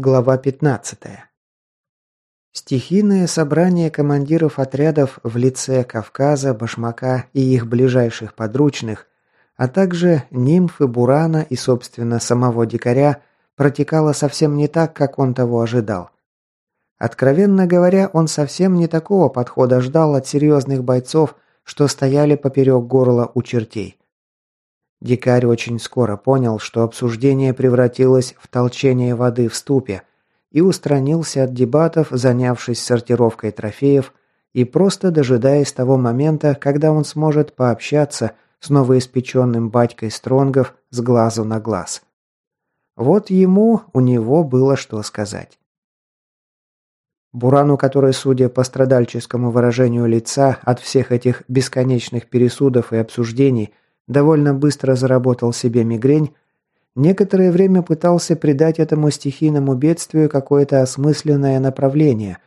Глава 15. Стихийное собрание командиров отрядов в лице Кавказа, Башмака и их ближайших подручных, а также нимфы Бурана и, собственно, самого дикаря, протекало совсем не так, как он того ожидал. Откровенно говоря, он совсем не такого подхода ждал от серьезных бойцов, что стояли поперек горла у чертей. Дикарь очень скоро понял, что обсуждение превратилось в толчение воды в ступе, и устранился от дебатов, занявшись сортировкой трофеев и просто дожидаясь того момента, когда он сможет пообщаться с новоиспеченным батькой Стронгов с глазу на глаз. Вот ему у него было что сказать. Бурану, который, судя по страдальческому выражению лица, от всех этих бесконечных пересудов и обсуждений – довольно быстро заработал себе мигрень, некоторое время пытался придать этому стихийному бедствию какое-то осмысленное направление,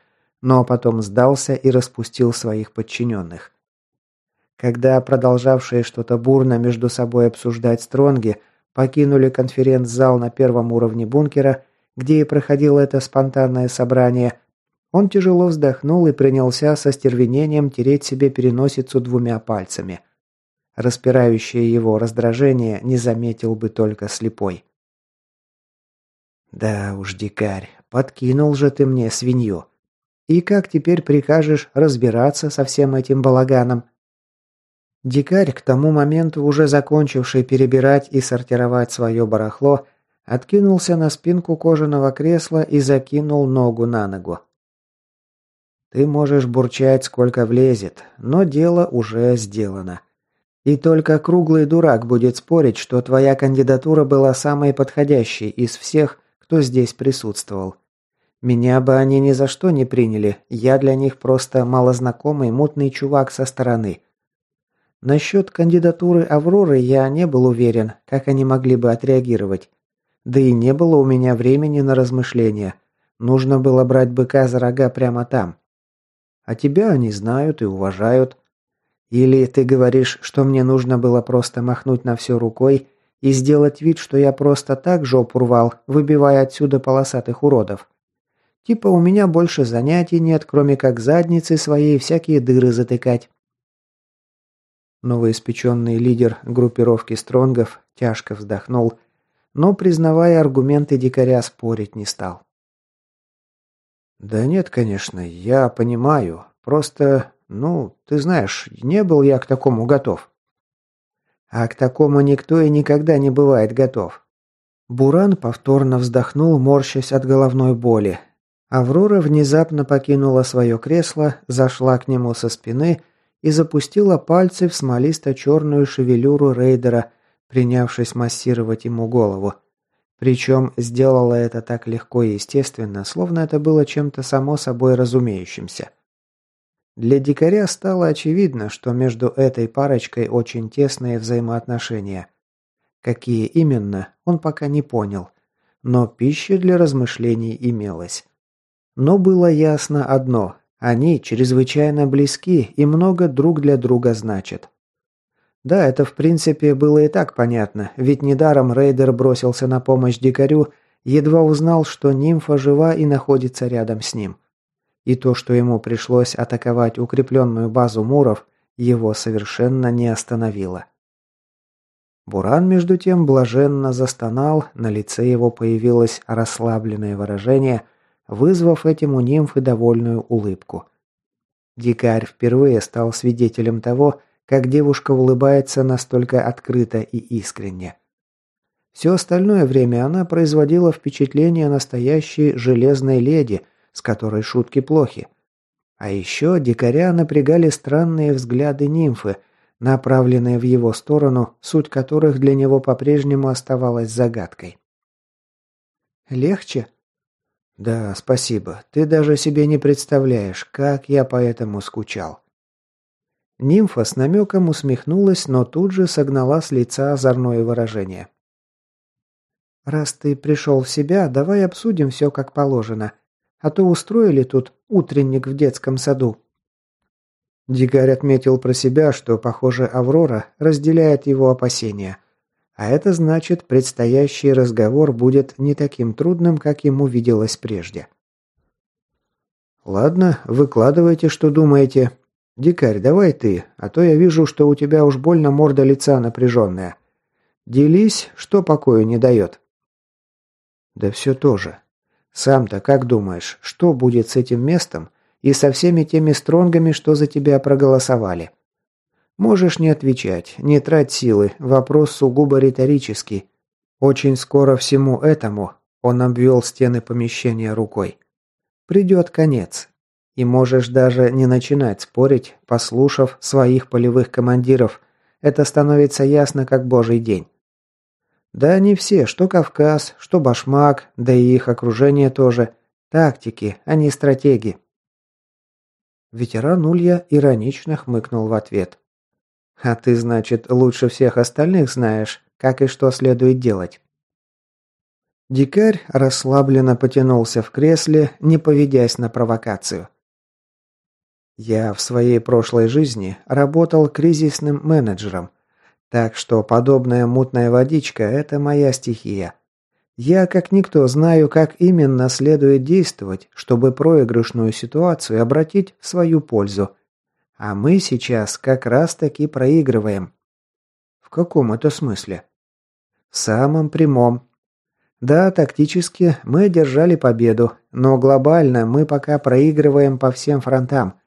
но потом сдался и распустил своих подчиненных. Когда продолжавшие что-то бурно между собой обсуждать стронги покинули конференц-зал на первом уровне бункера, где и проходило это спонтанное собрание, он тяжело вздохнул и принялся со стервенением тереть себе переносицу двумя пальцами – Распирающее его раздражение не заметил бы только слепой. «Да уж, дикарь, подкинул же ты мне свинью. И как теперь прикажешь разбираться со всем этим балаганом?» Дикарь, к тому моменту уже закончивший перебирать и сортировать свое барахло, откинулся на спинку кожаного кресла и закинул ногу на ногу. «Ты можешь бурчать, сколько влезет, но дело уже сделано. И только круглый дурак будет спорить, что твоя кандидатура была самой подходящей из всех, кто здесь присутствовал. Меня бы они ни за что не приняли, я для них просто малознакомый мутный чувак со стороны. Насчет кандидатуры Авроры я не был уверен, как они могли бы отреагировать. Да и не было у меня времени на размышления. Нужно было брать быка за рога прямо там. А тебя они знают и уважают. Или ты говоришь, что мне нужно было просто махнуть на все рукой и сделать вид, что я просто так жопу рвал, выбивая отсюда полосатых уродов? Типа у меня больше занятий нет, кроме как задницы своей всякие дыры затыкать. Новоиспеченный лидер группировки стронгов тяжко вздохнул, но, признавая аргументы дикаря, спорить не стал. «Да нет, конечно, я понимаю. Просто ну, ты знаешь, не был я к такому готов. А к такому никто и никогда не бывает готов. Буран повторно вздохнул, морщась от головной боли. Аврора внезапно покинула свое кресло, зашла к нему со спины и запустила пальцы в смолисто-черную шевелюру рейдера, принявшись массировать ему голову. Причем сделала это так легко и естественно, словно это было чем-то само собой разумеющимся. Для дикаря стало очевидно, что между этой парочкой очень тесные взаимоотношения. Какие именно, он пока не понял. Но пища для размышлений имелась. Но было ясно одно – они чрезвычайно близки и много друг для друга значат. Да, это в принципе было и так понятно, ведь недаром рейдер бросился на помощь дикарю, едва узнал, что нимфа жива и находится рядом с ним. И то, что ему пришлось атаковать укрепленную базу муров, его совершенно не остановило. Буран, между тем, блаженно застонал, на лице его появилось расслабленное выражение, вызвав этим у нимфы довольную улыбку. Дикарь впервые стал свидетелем того, как девушка улыбается настолько открыто и искренне. Все остальное время она производила впечатление настоящей железной леди, с которой шутки плохи. А еще дикаря напрягали странные взгляды нимфы, направленные в его сторону, суть которых для него по-прежнему оставалась загадкой. «Легче?» «Да, спасибо. Ты даже себе не представляешь, как я по этому скучал». Нимфа с намеком усмехнулась, но тут же согнала с лица озорное выражение. «Раз ты пришел в себя, давай обсудим все как положено. А то устроили тут утренник в детском саду». Дикарь отметил про себя, что, похоже, Аврора разделяет его опасения. А это значит, предстоящий разговор будет не таким трудным, как ему виделось прежде. «Ладно, выкладывайте, что думаете. Дикарь, давай ты, а то я вижу, что у тебя уж больно морда лица напряженная. Делись, что покою не дает». «Да все тоже. Сам-то как думаешь, что будет с этим местом и со всеми теми стронгами, что за тебя проголосовали?» Можешь не отвечать, не трать силы, вопрос сугубо риторический. Очень скоро всему этому, он обвел стены помещения рукой, придет конец. И можешь даже не начинать спорить, послушав своих полевых командиров. Это становится ясно как божий день. Да не все, что Кавказ, что Башмак, да и их окружение тоже. Тактики, а не стратеги. Ветеран Улья иронично хмыкнул в ответ. А ты, значит, лучше всех остальных знаешь, как и что следует делать. Дикарь расслабленно потянулся в кресле, не поведясь на провокацию. Я в своей прошлой жизни работал кризисным менеджером, так что подобная мутная водичка – это моя стихия. Я, как никто, знаю, как именно следует действовать, чтобы проигрышную ситуацию обратить в свою пользу – а мы сейчас как раз-таки проигрываем. В каком это смысле? В самом прямом. Да, тактически мы одержали победу, но глобально мы пока проигрываем по всем фронтам.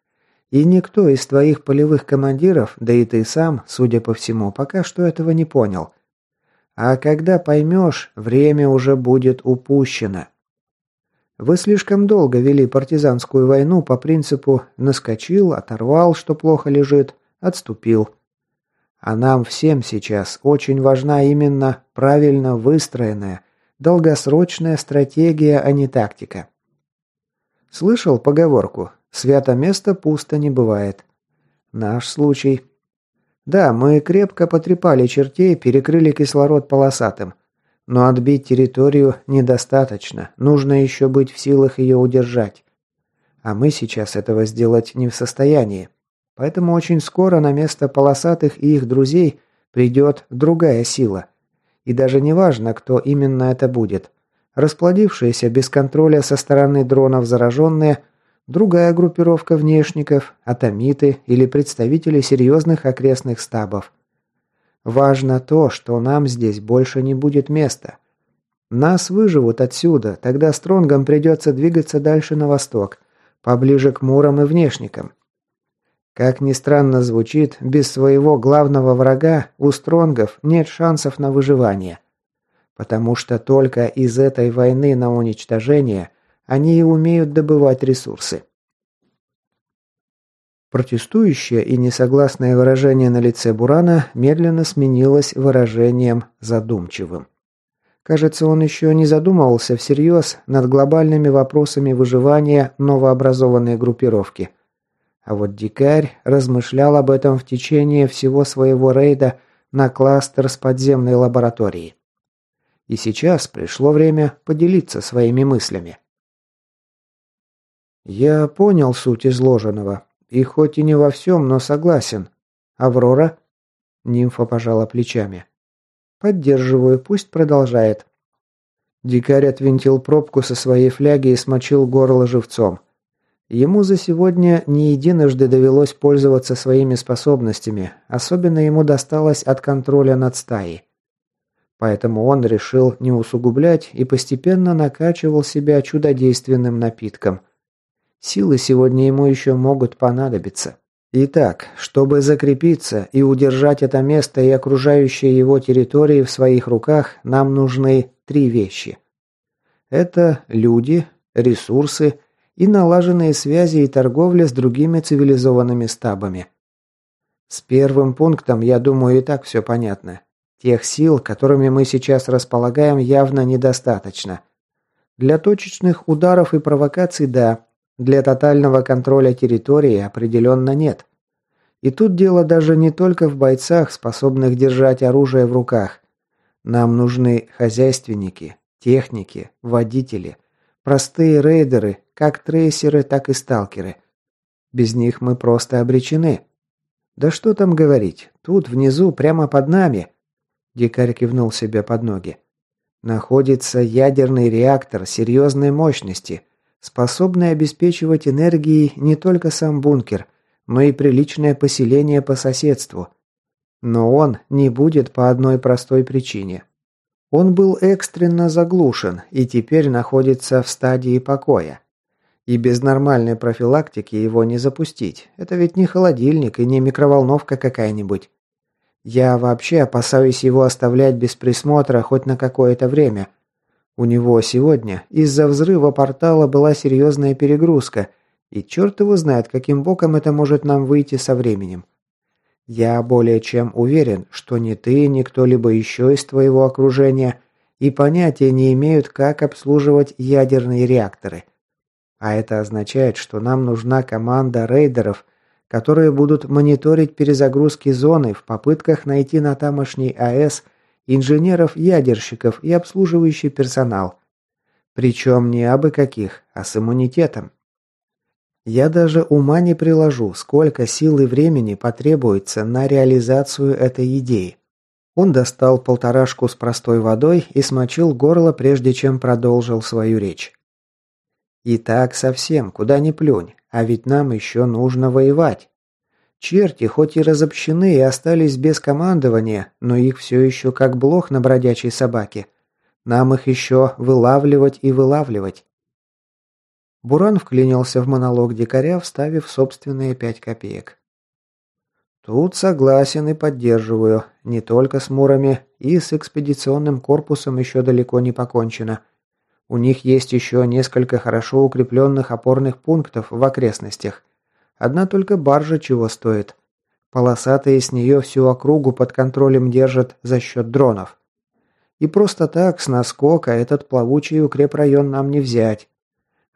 И никто из твоих полевых командиров, да и ты сам, судя по всему, пока что этого не понял. А когда поймешь, время уже будет упущено. Вы слишком долго вели партизанскую войну по принципу «наскочил, оторвал, что плохо лежит, отступил». А нам всем сейчас очень важна именно правильно выстроенная, долгосрочная стратегия, а не тактика. Слышал поговорку «свято место пусто не бывает». Наш случай. Да, мы крепко потрепали чертей, перекрыли кислород полосатым – но отбить территорию недостаточно, нужно еще быть в силах ее удержать. А мы сейчас этого сделать не в состоянии. Поэтому очень скоро на место полосатых и их друзей придет другая сила. И даже не важно, кто именно это будет. Расплодившиеся без контроля со стороны дронов зараженные, другая группировка внешников, атомиты или представители серьезных окрестных стабов – Важно то, что нам здесь больше не будет места. Нас выживут отсюда, тогда Стронгам придется двигаться дальше на восток, поближе к Мурам и Внешникам. Как ни странно звучит, без своего главного врага у Стронгов нет шансов на выживание. Потому что только из этой войны на уничтожение они умеют добывать ресурсы. Протестующее и несогласное выражение на лице Бурана медленно сменилось выражением задумчивым. Кажется, он еще не задумывался всерьез над глобальными вопросами выживания новообразованной группировки. А вот дикарь размышлял об этом в течение всего своего рейда на кластер с подземной лабораторией. И сейчас пришло время поделиться своими мыслями. «Я понял суть изложенного», и хоть и не во всем, но согласен. Аврора? Нимфа пожала плечами. Поддерживаю, пусть продолжает. Дикарь отвинтил пробку со своей фляги и смочил горло живцом. Ему за сегодня не единожды довелось пользоваться своими способностями, особенно ему досталось от контроля над стаей. Поэтому он решил не усугублять и постепенно накачивал себя чудодейственным напитком – Силы сегодня ему еще могут понадобиться. Итак, чтобы закрепиться и удержать это место и окружающие его территории в своих руках, нам нужны три вещи. Это люди, ресурсы и налаженные связи и торговля с другими цивилизованными стабами. С первым пунктом, я думаю, и так все понятно. Тех сил, которыми мы сейчас располагаем, явно недостаточно. Для точечных ударов и провокаций – да, для тотального контроля территории определенно нет. И тут дело даже не только в бойцах, способных держать оружие в руках. Нам нужны хозяйственники, техники, водители, простые рейдеры, как трейсеры, так и сталкеры. Без них мы просто обречены. Да что там говорить, тут внизу, прямо под нами. Дикарь кивнул себе под ноги. Находится ядерный реактор серьезной мощности, способный обеспечивать энергией не только сам бункер, но и приличное поселение по соседству. Но он не будет по одной простой причине. Он был экстренно заглушен и теперь находится в стадии покоя. И без нормальной профилактики его не запустить. Это ведь не холодильник и не микроволновка какая-нибудь. Я вообще опасаюсь его оставлять без присмотра хоть на какое-то время. У него сегодня из-за взрыва портала была серьезная перегрузка, и черт его знает, каким боком это может нам выйти со временем. Я более чем уверен, что ни ты, ни кто-либо еще из твоего окружения и понятия не имеют, как обслуживать ядерные реакторы – а это означает, что нам нужна команда рейдеров, которые будут мониторить перезагрузки зоны в попытках найти на тамошней АЭС инженеров-ядерщиков и обслуживающий персонал. Причем не абы каких, а с иммунитетом. Я даже ума не приложу, сколько сил и времени потребуется на реализацию этой идеи. Он достал полторашку с простой водой и смочил горло, прежде чем продолжил свою речь. И так совсем, куда ни плюнь, а ведь нам еще нужно воевать. Черти хоть и разобщены и остались без командования, но их все еще как блох на бродячей собаке. Нам их еще вылавливать и вылавливать. Буран вклинился в монолог дикаря, вставив собственные пять копеек. Тут согласен и поддерживаю. Не только с мурами, и с экспедиционным корпусом еще далеко не покончено. У них есть еще несколько хорошо укрепленных опорных пунктов в окрестностях. Одна только баржа чего стоит. Полосатые с нее всю округу под контролем держат за счет дронов. И просто так, с наскока, этот плавучий укрепрайон нам не взять.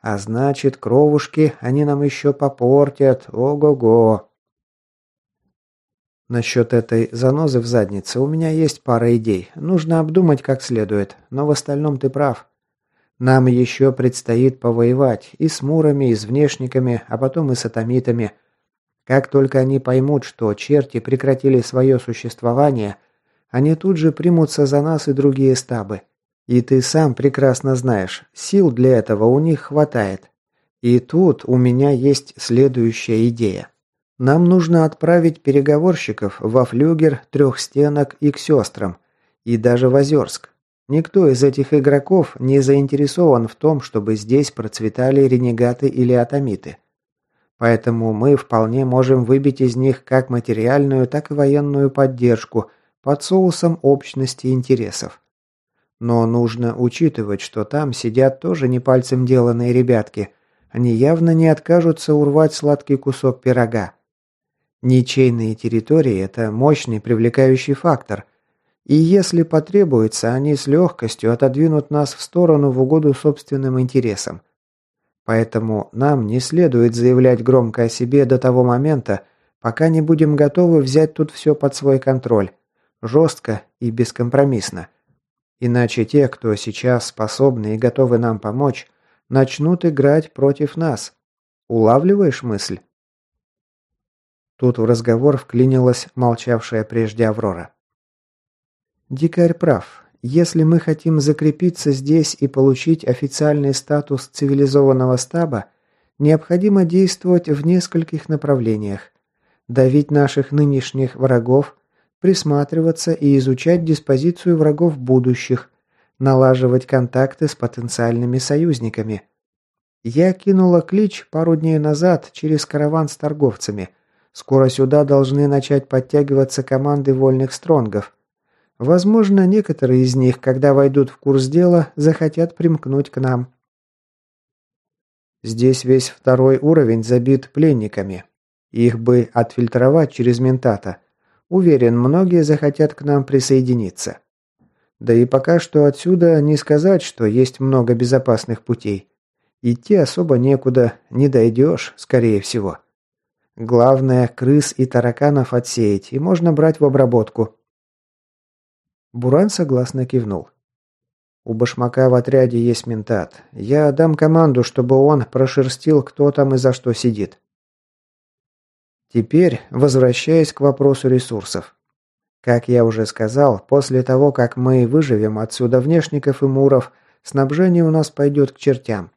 А значит, кровушки они нам еще попортят. Ого-го. Насчет этой занозы в заднице у меня есть пара идей. Нужно обдумать как следует, но в остальном ты прав. Нам еще предстоит повоевать и с мурами, и с внешниками, а потом и с атомитами. Как только они поймут, что черти прекратили свое существование, они тут же примутся за нас и другие стабы. И ты сам прекрасно знаешь, сил для этого у них хватает. И тут у меня есть следующая идея. Нам нужно отправить переговорщиков во флюгер, трехстенок и к сестрам, и даже в Озерск. Никто из этих игроков не заинтересован в том, чтобы здесь процветали ренегаты или атомиты. Поэтому мы вполне можем выбить из них как материальную, так и военную поддержку под соусом общности интересов. Но нужно учитывать, что там сидят тоже не пальцем деланные ребятки. Они явно не откажутся урвать сладкий кусок пирога. Ничейные территории – это мощный привлекающий фактор – и если потребуется, они с легкостью отодвинут нас в сторону в угоду собственным интересам. Поэтому нам не следует заявлять громко о себе до того момента, пока не будем готовы взять тут все под свой контроль. Жестко и бескомпромиссно. Иначе те, кто сейчас способны и готовы нам помочь, начнут играть против нас. Улавливаешь мысль? Тут в разговор вклинилась молчавшая прежде Аврора. Дикарь прав. Если мы хотим закрепиться здесь и получить официальный статус цивилизованного стаба, необходимо действовать в нескольких направлениях. Давить наших нынешних врагов, присматриваться и изучать диспозицию врагов будущих, налаживать контакты с потенциальными союзниками. Я кинула клич пару дней назад через караван с торговцами. Скоро сюда должны начать подтягиваться команды вольных стронгов. Возможно, некоторые из них, когда войдут в курс дела, захотят примкнуть к нам. Здесь весь второй уровень забит пленниками. Их бы отфильтровать через ментата. Уверен, многие захотят к нам присоединиться. Да и пока что отсюда не сказать, что есть много безопасных путей. Идти особо некуда, не дойдешь, скорее всего. Главное, крыс и тараканов отсеять, и можно брать в обработку. Буран согласно кивнул. «У башмака в отряде есть ментат. Я дам команду, чтобы он прошерстил, кто там и за что сидит». Теперь, возвращаясь к вопросу ресурсов. Как я уже сказал, после того, как мы выживем отсюда внешников и муров, снабжение у нас пойдет к чертям.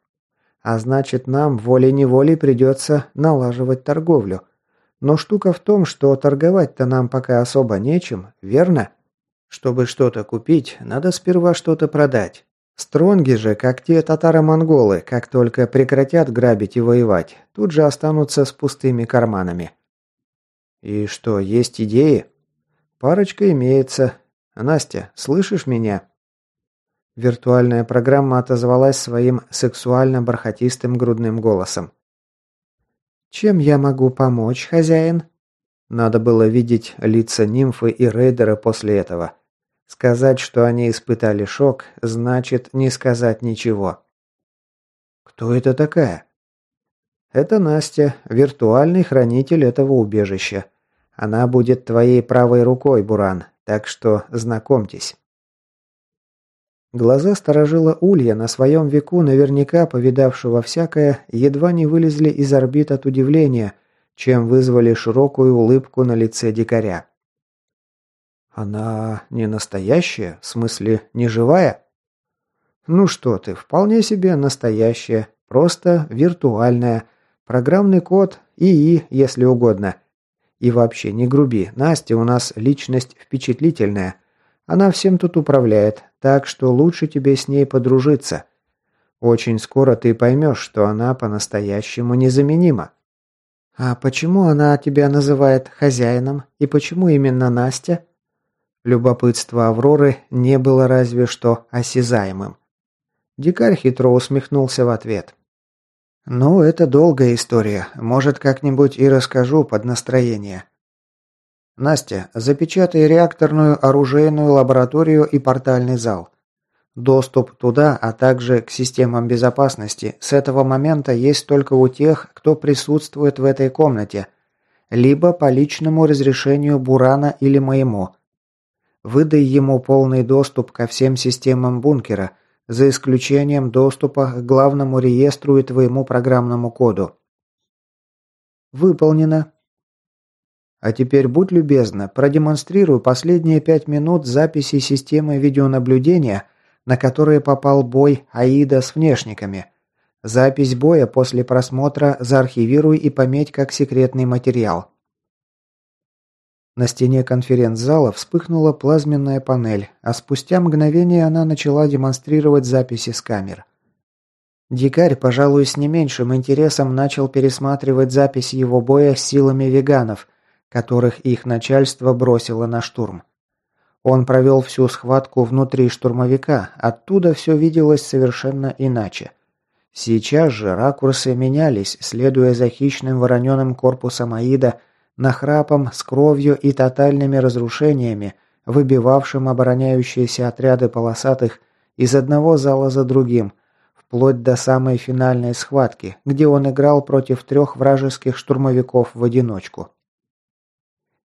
А значит, нам волей-неволей придется налаживать торговлю. Но штука в том, что торговать-то нам пока особо нечем, верно? Чтобы что-то купить, надо сперва что-то продать. Стронги же, как те татаро-монголы, как только прекратят грабить и воевать, тут же останутся с пустыми карманами. И что, есть идеи? Парочка имеется. Настя, слышишь меня? Виртуальная программа отозвалась своим сексуально-бархатистым грудным голосом. «Чем я могу помочь, хозяин?» Надо было видеть лица нимфы и рейдера после этого. Сказать, что они испытали шок, значит не сказать ничего. «Кто это такая?» «Это Настя, виртуальный хранитель этого убежища. Она будет твоей правой рукой, Буран, так что знакомьтесь». Глаза сторожила Улья на своем веку, наверняка повидавшего всякое, едва не вылезли из орбит от удивления, чем вызвали широкую улыбку на лице дикаря. Она не настоящая? В смысле, не живая? Ну что ты, вполне себе настоящая, просто виртуальная. Программный код ИИ, если угодно. И вообще, не груби, Настя у нас личность впечатлительная. Она всем тут управляет, так что лучше тебе с ней подружиться. Очень скоро ты поймешь, что она по-настоящему незаменима. А почему она тебя называет хозяином? И почему именно Настя? Любопытство Авроры не было разве что осязаемым. Дикарь хитро усмехнулся в ответ. «Ну, это долгая история. Может, как-нибудь и расскажу под настроение. Настя, запечатай реакторную оружейную лабораторию и портальный зал. Доступ туда, а также к системам безопасности с этого момента есть только у тех, кто присутствует в этой комнате, либо по личному разрешению Бурана или моему – Выдай ему полный доступ ко всем системам бункера, за исключением доступа к главному реестру и твоему программному коду. Выполнено. А теперь будь любезна, продемонстрируй последние пять минут записи системы видеонаблюдения, на которые попал бой Аида с внешниками. Запись боя после просмотра заархивируй и пометь как секретный материал. На стене конференц-зала вспыхнула плазменная панель, а спустя мгновение она начала демонстрировать записи с камер. Дикарь, пожалуй, с не меньшим интересом начал пересматривать запись его боя с силами веганов, которых их начальство бросило на штурм. Он провел всю схватку внутри штурмовика, оттуда все виделось совершенно иначе. Сейчас же ракурсы менялись, следуя за хищным вороненым корпусом Аида – нахрапом, с кровью и тотальными разрушениями, выбивавшим обороняющиеся отряды полосатых из одного зала за другим, вплоть до самой финальной схватки, где он играл против трех вражеских штурмовиков в одиночку.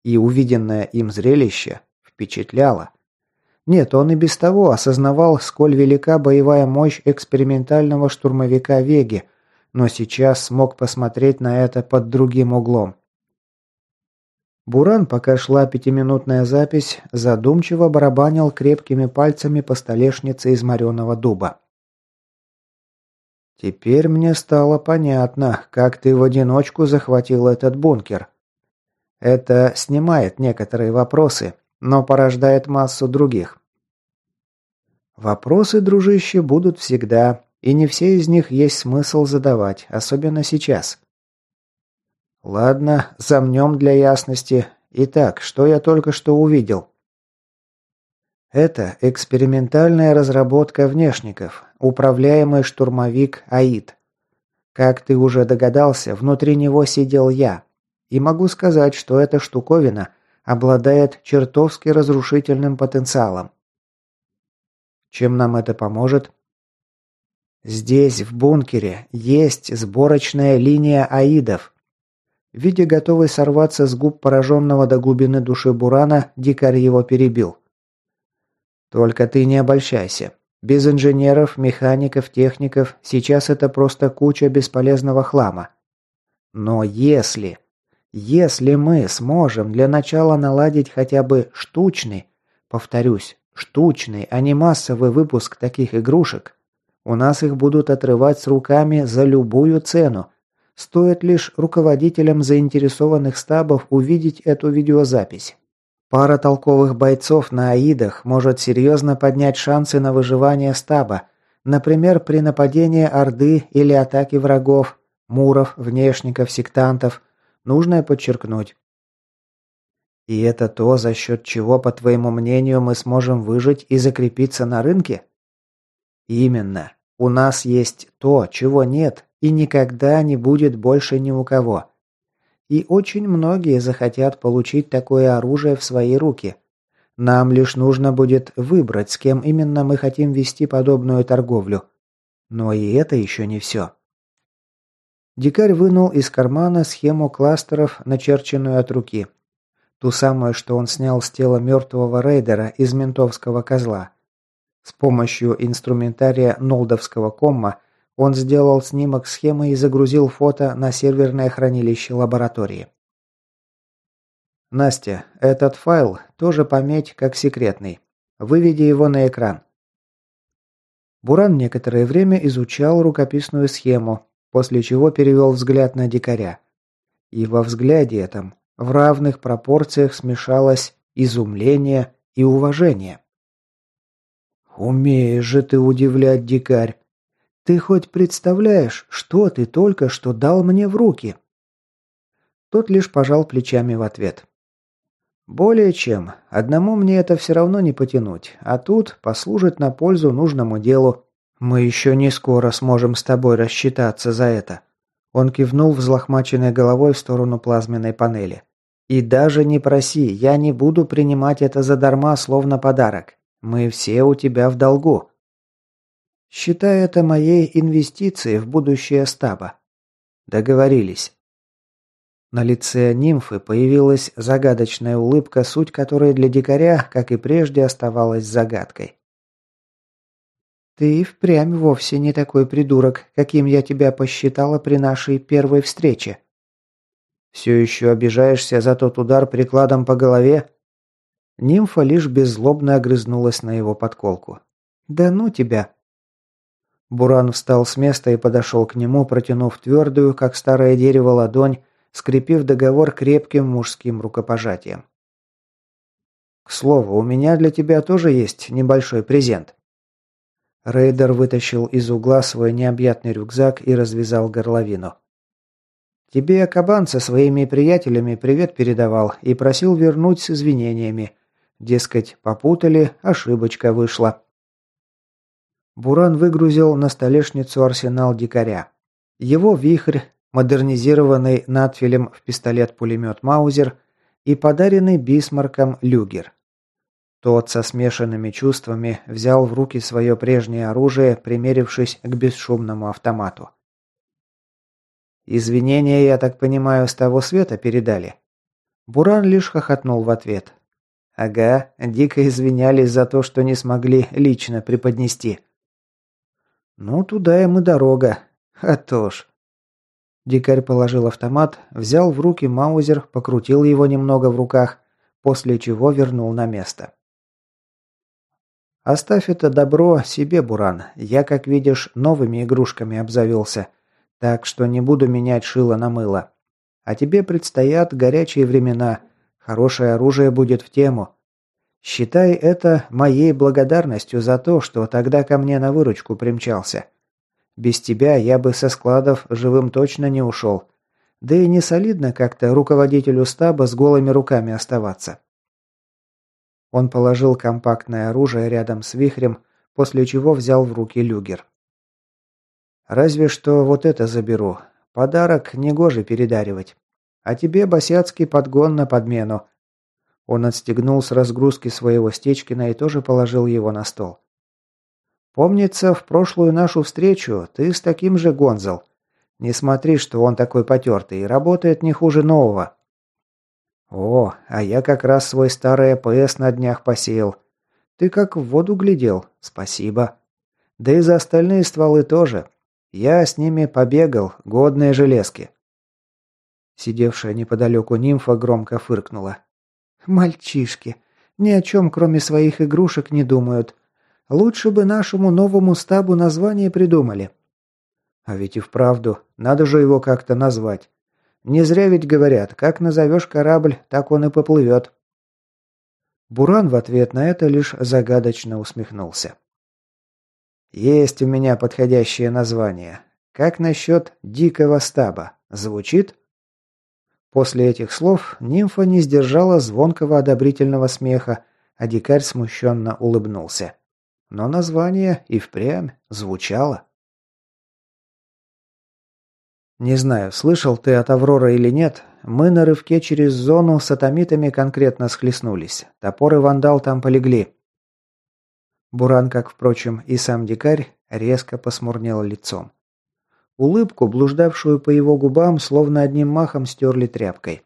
И увиденное им зрелище впечатляло. Нет, он и без того осознавал, сколь велика боевая мощь экспериментального штурмовика Веги, но сейчас смог посмотреть на это под другим углом. Буран, пока шла пятиминутная запись, задумчиво барабанил крепкими пальцами по столешнице из мореного дуба. «Теперь мне стало понятно, как ты в одиночку захватил этот бункер. Это снимает некоторые вопросы, но порождает массу других. Вопросы, дружище, будут всегда, и не все из них есть смысл задавать, особенно сейчас. Ладно, замнем для ясности. Итак, что я только что увидел? Это экспериментальная разработка внешников, управляемый штурмовик АИД. Как ты уже догадался, внутри него сидел я. И могу сказать, что эта штуковина обладает чертовски разрушительным потенциалом. Чем нам это поможет? Здесь, в бункере, есть сборочная линия аидов. Видя готовый сорваться с губ пораженного до глубины души Бурана, дикарь его перебил. «Только ты не обольщайся. Без инженеров, механиков, техников сейчас это просто куча бесполезного хлама. Но если... Если мы сможем для начала наладить хотя бы штучный, повторюсь, штучный, а не массовый выпуск таких игрушек, у нас их будут отрывать с руками за любую цену. Стоит лишь руководителям заинтересованных стабов увидеть эту видеозапись. Пара толковых бойцов на Аидах может серьезно поднять шансы на выживание стаба, например, при нападении Орды или атаке врагов, муров, внешников, сектантов – Нужно подчеркнуть. И это то, за счет чего, по твоему мнению, мы сможем выжить и закрепиться на рынке? Именно. У нас есть то, чего нет и никогда не будет больше ни у кого. И очень многие захотят получить такое оружие в свои руки. Нам лишь нужно будет выбрать, с кем именно мы хотим вести подобную торговлю. Но и это еще не все. Дикарь вынул из кармана схему кластеров, начерченную от руки. Ту самую, что он снял с тела мертвого рейдера из ментовского козла. С помощью инструментария нолдовского комма он сделал снимок схемы и загрузил фото на серверное хранилище лаборатории. «Настя, этот файл тоже пометь как секретный. Выведи его на экран». Буран некоторое время изучал рукописную схему, после чего перевел взгляд на дикаря. И во взгляде этом в равных пропорциях смешалось изумление и уважение. «Умеешь же ты удивлять, дикарь! Ты хоть представляешь, что ты только что дал мне в руки?» Тот лишь пожал плечами в ответ. «Более чем. Одному мне это все равно не потянуть, а тут послужит на пользу нужному делу. «Мы еще не скоро сможем с тобой рассчитаться за это». Он кивнул взлохмаченной головой в сторону плазменной панели. «И даже не проси, я не буду принимать это задарма, словно подарок. Мы все у тебя в долгу». «Считай это моей инвестицией в будущее стаба». «Договорились». На лице нимфы появилась загадочная улыбка, суть которой для дикаря, как и прежде, оставалась загадкой. «Ты впрямь вовсе не такой придурок, каким я тебя посчитала при нашей первой встрече». «Все еще обижаешься за тот удар прикладом по голове?» Нимфа лишь беззлобно огрызнулась на его подколку. «Да ну тебя!» Буран встал с места и подошел к нему, протянув твердую, как старое дерево, ладонь, скрепив договор крепким мужским рукопожатием. «К слову, у меня для тебя тоже есть небольшой презент». Рейдер вытащил из угла свой необъятный рюкзак и развязал горловину. «Тебе Кабан со своими приятелями привет передавал и просил вернуть с извинениями. Дескать, попутали, ошибочка вышла». Буран выгрузил на столешницу арсенал дикаря. Его вихрь, модернизированный надфилем в пистолет-пулемет Маузер и подаренный Бисмарком люгер. Тот со смешанными чувствами взял в руки свое прежнее оружие, примерившись к бесшумному автомату. «Извинения, я так понимаю, с того света передали?» Буран лишь хохотнул в ответ. «Ага, дико извинялись за то, что не смогли лично преподнести». «Ну, туда им и дорога. А то ж». Дикарь положил автомат, взял в руки маузер, покрутил его немного в руках, после чего вернул на место. Оставь это добро себе, Буран. Я, как видишь, новыми игрушками обзавелся. Так что не буду менять шило на мыло. А тебе предстоят горячие времена. Хорошее оружие будет в тему. Считай это моей благодарностью за то, что тогда ко мне на выручку примчался. Без тебя я бы со складов живым точно не ушел. Да и не солидно как-то руководителю стаба с голыми руками оставаться. Он положил компактное оружие рядом с вихрем, после чего взял в руки люгер. «Разве что вот это заберу. Подарок негоже передаривать. А тебе босяцкий подгон на подмену». Он отстегнул с разгрузки своего Стечкина и тоже положил его на стол. «Помнится, в прошлую нашу встречу ты с таким же гонзал. Не смотри, что он такой потертый, работает не хуже нового. «О, а я как раз свой старый АПС на днях посеял. Ты как в воду глядел. Спасибо. Да и за остальные стволы тоже. Я с ними побегал, годные железки». Сидевшая неподалеку нимфа громко фыркнула. «Мальчишки. Ни о чем, кроме своих игрушек, не думают. Лучше бы нашему новому стабу название придумали». «А ведь и вправду, надо же его как-то назвать. Не зря ведь говорят, как назовешь корабль, так он и поплывет». Буран в ответ на это лишь загадочно усмехнулся. «Есть у меня подходящее название. Как насчет дикого стаба? Звучит?» После этих слов нимфа не сдержала звонкого одобрительного смеха, а дикарь смущенно улыбнулся. Но название и впрямь звучало. Не знаю, слышал ты от Аврора или нет, мы на рывке через зону с атомитами конкретно схлестнулись. Топор и вандал там полегли. Буран, как, впрочем, и сам дикарь, резко посмурнел лицом. Улыбку, блуждавшую по его губам, словно одним махом стерли тряпкой.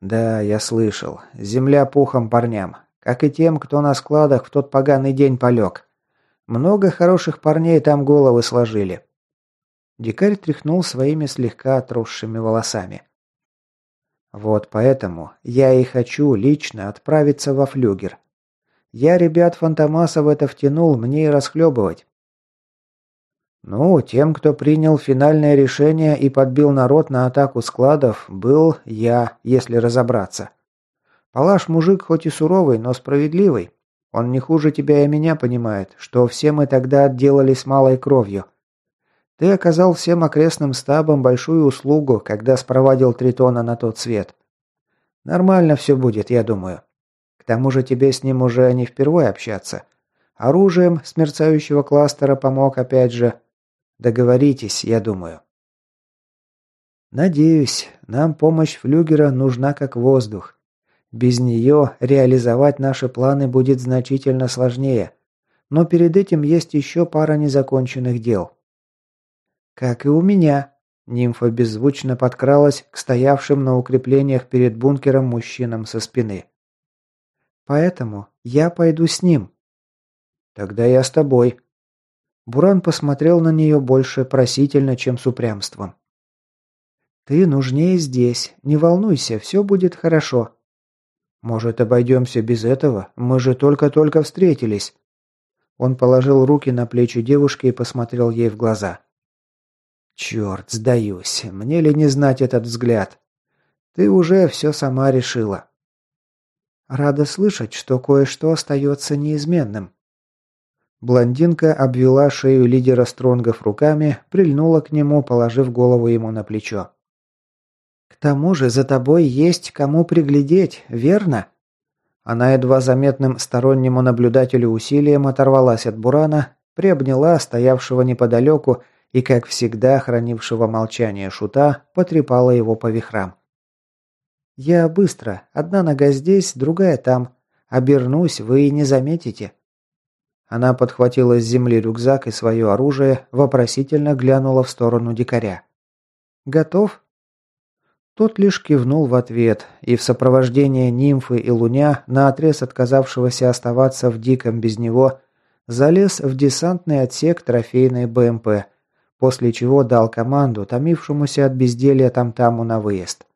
«Да, я слышал. Земля пухом парням. Как и тем, кто на складах в тот поганый день полег. Много хороших парней там головы сложили». Дикарь тряхнул своими слегка отросшими волосами. «Вот поэтому я и хочу лично отправиться во флюгер. Я ребят Фантомаса в это втянул, мне и расхлебывать. Ну, тем, кто принял финальное решение и подбил народ на атаку складов, был я, если разобраться. Палаш мужик хоть и суровый, но справедливый. Он не хуже тебя и меня понимает, что все мы тогда отделались малой кровью. Ты оказал всем окрестным стабам большую услугу, когда спровадил Тритона на тот свет. Нормально все будет, я думаю. К тому же тебе с ним уже не впервые общаться. Оружием с мерцающего кластера помог опять же, Договоритесь, я думаю. Надеюсь, нам помощь флюгера нужна как воздух. Без нее реализовать наши планы будет значительно сложнее. Но перед этим есть еще пара незаконченных дел. Как и у меня. Нимфа беззвучно подкралась к стоявшим на укреплениях перед бункером мужчинам со спины. Поэтому я пойду с ним. Тогда я с тобой, Буран посмотрел на нее больше просительно, чем с упрямством. «Ты нужнее здесь. Не волнуйся, все будет хорошо». «Может, обойдемся без этого? Мы же только-только встретились». Он положил руки на плечи девушки и посмотрел ей в глаза. «Черт, сдаюсь. Мне ли не знать этот взгляд? Ты уже все сама решила». «Рада слышать, что кое-что остается неизменным», Блондинка обвела шею лидера Стронгов руками, прильнула к нему, положив голову ему на плечо. «К тому же за тобой есть кому приглядеть, верно?» Она едва заметным стороннему наблюдателю усилием оторвалась от Бурана, приобняла стоявшего неподалеку и, как всегда, хранившего молчание шута, потрепала его по вихрам. «Я быстро. Одна нога здесь, другая там. Обернусь, вы и не заметите». Она подхватила с земли рюкзак и свое оружие, вопросительно глянула в сторону дикаря. «Готов?» Тот лишь кивнул в ответ, и в сопровождении нимфы и луня, наотрез отказавшегося оставаться в диком без него, залез в десантный отсек трофейной БМП, после чего дал команду томившемуся от безделья там-таму на выезд.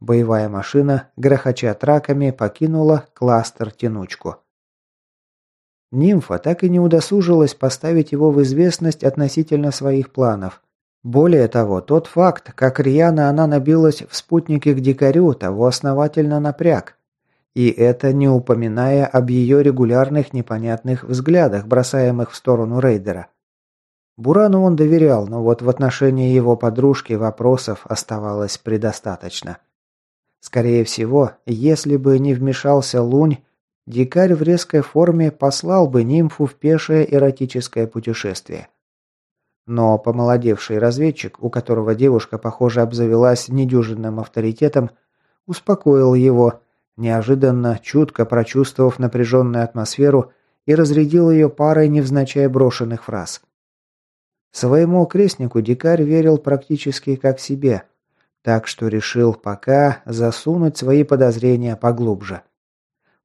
Боевая машина, грохоча траками, покинула кластер-тянучку. Нимфа так и не удосужилась поставить его в известность относительно своих планов. Более того, тот факт, как рьяно она набилась в спутнике к дикарю, того основательно напряг. И это не упоминая об ее регулярных непонятных взглядах, бросаемых в сторону рейдера. Бурану он доверял, но вот в отношении его подружки вопросов оставалось предостаточно. Скорее всего, если бы не вмешался Лунь, Дикарь в резкой форме послал бы нимфу в пешее эротическое путешествие. Но помолодевший разведчик, у которого девушка, похоже, обзавелась недюжинным авторитетом, успокоил его, неожиданно, чутко прочувствовав напряженную атмосферу и разрядил ее парой невзначай брошенных фраз. Своему крестнику дикарь верил практически как себе, так что решил пока засунуть свои подозрения поглубже.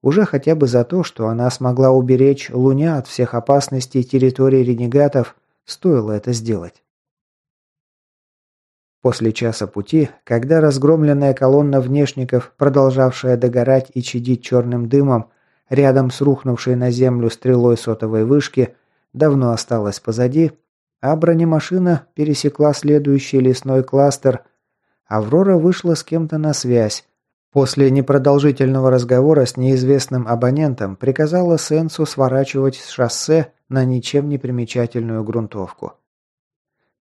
Уже хотя бы за то, что она смогла уберечь Луня от всех опасностей территории ренегатов, стоило это сделать. После часа пути, когда разгромленная колонна внешников, продолжавшая догорать и чадить черным дымом, рядом с рухнувшей на землю стрелой сотовой вышки, давно осталась позади, а бронемашина пересекла следующий лесной кластер, Аврора вышла с кем-то на связь. После непродолжительного разговора с неизвестным абонентом приказала Сенсу сворачивать с шоссе на ничем не примечательную грунтовку.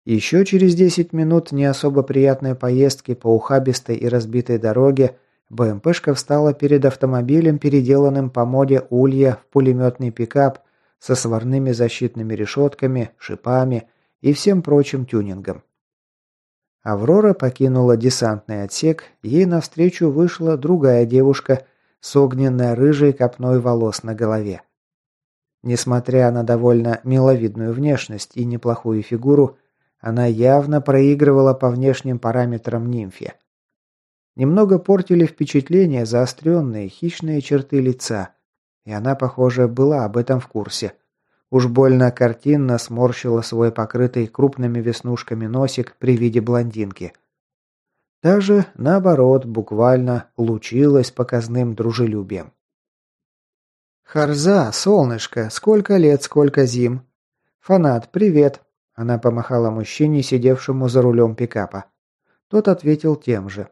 Еще через 10 минут не особо приятной поездки по ухабистой и разбитой дороге БМПшка встала перед автомобилем, переделанным по моде улья в пулеметный пикап со сварными защитными решетками, шипами и всем прочим тюнингом. Аврора покинула десантный отсек, ей навстречу вышла другая девушка с огненной рыжей копной волос на голове. Несмотря на довольно миловидную внешность и неплохую фигуру, она явно проигрывала по внешним параметрам нимфе. Немного портили впечатление заостренные хищные черты лица, и она, похоже, была об этом в курсе. Уж больно картинно сморщила свой покрытый крупными веснушками носик при виде блондинки. Та же, наоборот, буквально лучилась показным дружелюбием. «Харза, солнышко, сколько лет, сколько зим!» «Фанат, привет!» Она помахала мужчине, сидевшему за рулем пикапа. Тот ответил тем же.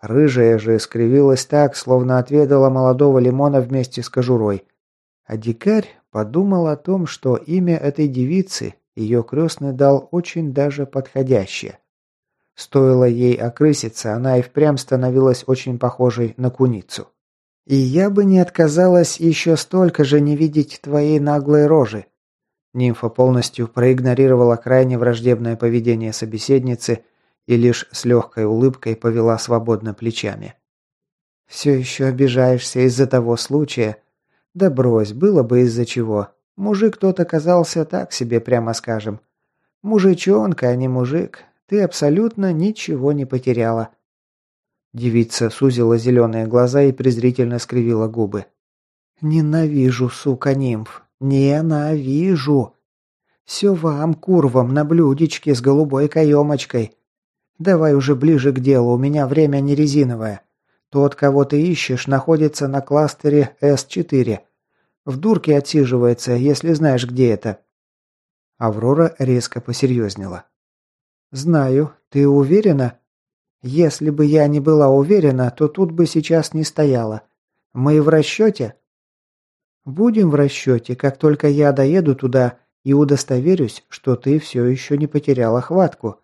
Рыжая же скривилась так, словно отведала молодого лимона вместе с кожурой. А дикарь подумал о том, что имя этой девицы ее крестный дал очень даже подходящее. Стоило ей окрыситься, она и впрямь становилась очень похожей на куницу. «И я бы не отказалась еще столько же не видеть твоей наглой рожи», Нимфа полностью проигнорировала крайне враждебное поведение собеседницы и лишь с легкой улыбкой повела свободно плечами. «Все еще обижаешься из-за того случая? Да брось, было бы из-за чего. Мужик тот оказался так себе, прямо скажем. Мужичонка, а не мужик. Ты абсолютно ничего не потеряла». Девица сузила зеленые глаза и презрительно скривила губы. «Ненавижу, сука, нимф. «Ненавижу! Все вам, курвам, на блюдечке с голубой каемочкой. Давай уже ближе к делу, у меня время не резиновое. Тот, кого ты ищешь, находится на кластере С4. В дурке отсиживается, если знаешь, где это». Аврора резко посерьезнела. «Знаю. Ты уверена?» «Если бы я не была уверена, то тут бы сейчас не стояла. Мы в расчете?» Будем в расчете, как только я доеду туда и удостоверюсь, что ты все еще не потеряла хватку.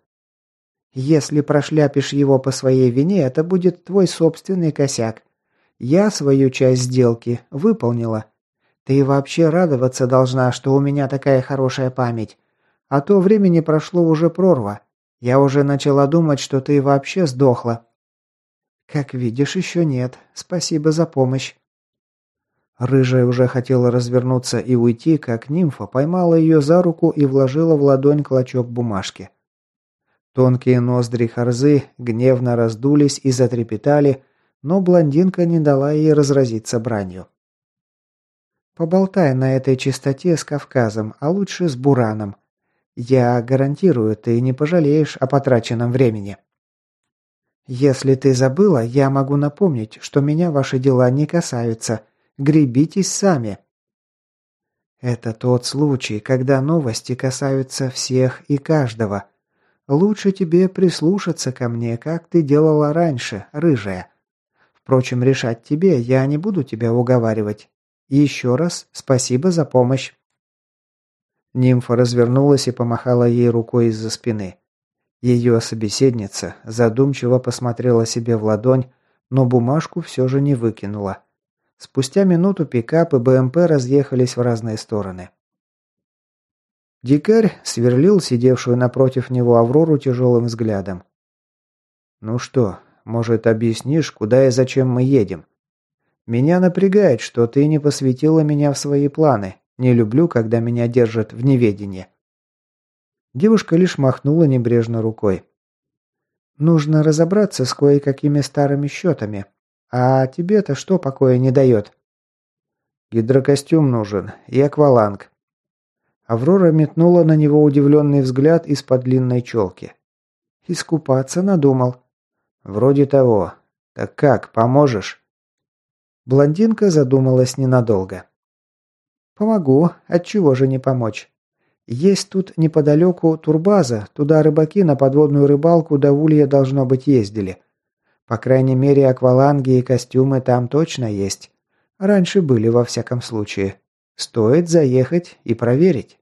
Если прошляпишь его по своей вине, это будет твой собственный косяк. Я свою часть сделки выполнила. Ты вообще радоваться должна, что у меня такая хорошая память. А то времени прошло уже прорва. Я уже начала думать, что ты вообще сдохла. Как видишь, еще нет. Спасибо за помощь. Рыжая уже хотела развернуться и уйти, как нимфа поймала ее за руку и вложила в ладонь клочок бумажки. Тонкие ноздри Харзы гневно раздулись и затрепетали, но блондинка не дала ей разразиться бранью. «Поболтай на этой чистоте с Кавказом, а лучше с Бураном. Я гарантирую, ты не пожалеешь о потраченном времени». «Если ты забыла, я могу напомнить, что меня ваши дела не касаются», Гребитесь сами. Это тот случай, когда новости касаются всех и каждого. Лучше тебе прислушаться ко мне, как ты делала раньше, рыжая. Впрочем, решать тебе, я не буду тебя уговаривать. еще раз спасибо за помощь. Нимфа развернулась и помахала ей рукой из-за спины. Ее собеседница задумчиво посмотрела себе в ладонь, но бумажку все же не выкинула. Спустя минуту пикап и БМП разъехались в разные стороны. Дикарь сверлил сидевшую напротив него Аврору тяжелым взглядом. «Ну что, может, объяснишь, куда и зачем мы едем? Меня напрягает, что ты не посвятила меня в свои планы. Не люблю, когда меня держат в неведении». Девушка лишь махнула небрежно рукой. «Нужно разобраться с кое-какими старыми счетами. А тебе-то что покоя не дает?» «Гидрокостюм нужен и акваланг». Аврора метнула на него удивленный взгляд из-под длинной челки. Искупаться надумал. Вроде того. Так как, поможешь? Блондинка задумалась ненадолго. Помогу, отчего же не помочь? Есть тут неподалеку турбаза, туда рыбаки на подводную рыбалку до улья должно быть ездили. По крайней мере, акваланги и костюмы там точно есть. Раньше были во всяком случае. Стоит заехать и проверить.